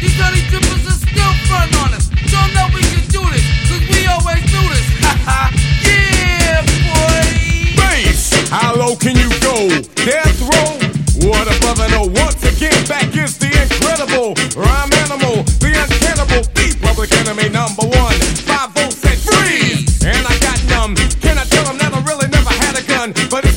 These honey drippers are still front on us. Show 'em that we can do this, cause we always do this. Yeah, boy. Bass, how low can you go? Death row? What and once again, back is the incredible rhyme animal, the the public enemy number one. Five volts freeze, and I got numb. Can I tell them that I really never had a gun? But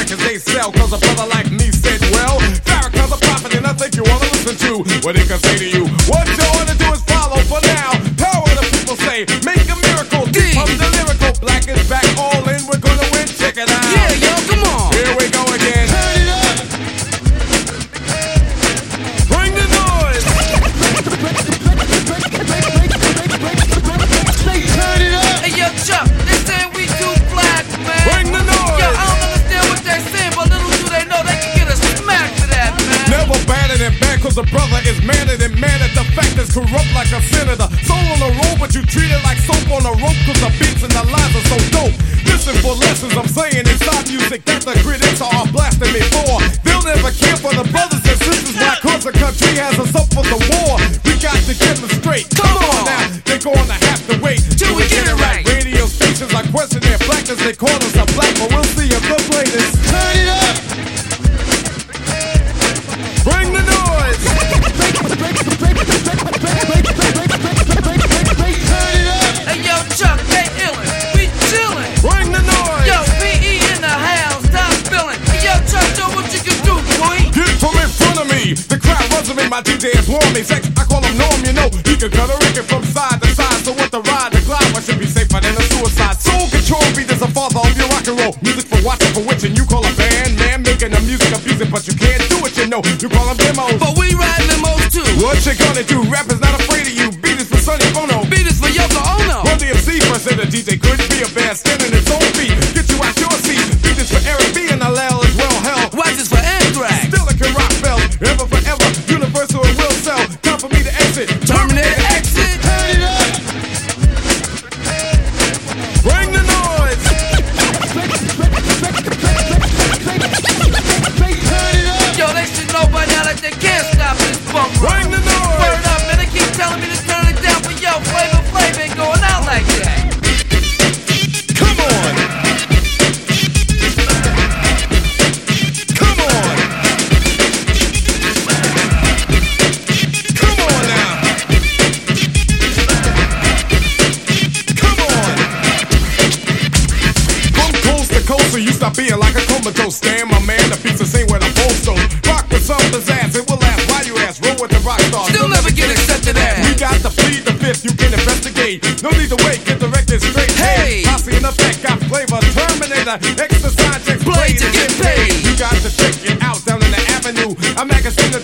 records they sell, cause a brother like me said, well, Farrakhan's a prophet, and I think you wanna listen to what he can say to you. What you wanna do is mad the fact is corrupt like a senator. Soul on the road, but you treat it like soap on a rope, cause the beats and the lines are so dope. Listen for lessons I'm saying inside music that the critics are blasting me for. They'll never care for the brothers and sisters, why cause the country has us up for the war. We got to get them straight. Come on now, they're gonna have to wait Till we get it right. Radio stations are questioning their blackness, they call us a black, but we'll see if the latest. Turn it up. Bring the noise. Crowd runs me. My DJ is warm me. Sex, I call him Norm, you know. He can cut a record from side to side. So what the ride, the glide, I should be safer than a suicide. Soul control beat is a father of your rock and roll. Music for watching, for witching. You call a band, man, making the music abusing, but you can't do it, you know. You call them demos. But we ride limos too. What you gonna do? Rappers not afraid of you. Beat is for Sonny Bono. Beat us for Yoko Ono. Run the MC first and the DJ couldn't be a band standing a comatose. Stand, my man, the the same where the post so Rock with some pizzazz, it will last. Why you ask? Roll with the rock stars. Still never get accepted We got to plead the fifth, you can investigate. No need to wait, get the record straight. Hey! Posse in effect, got flavor, Terminator, exercise, checks Play to get paid. You got to check it out down in the avenue. A magazine to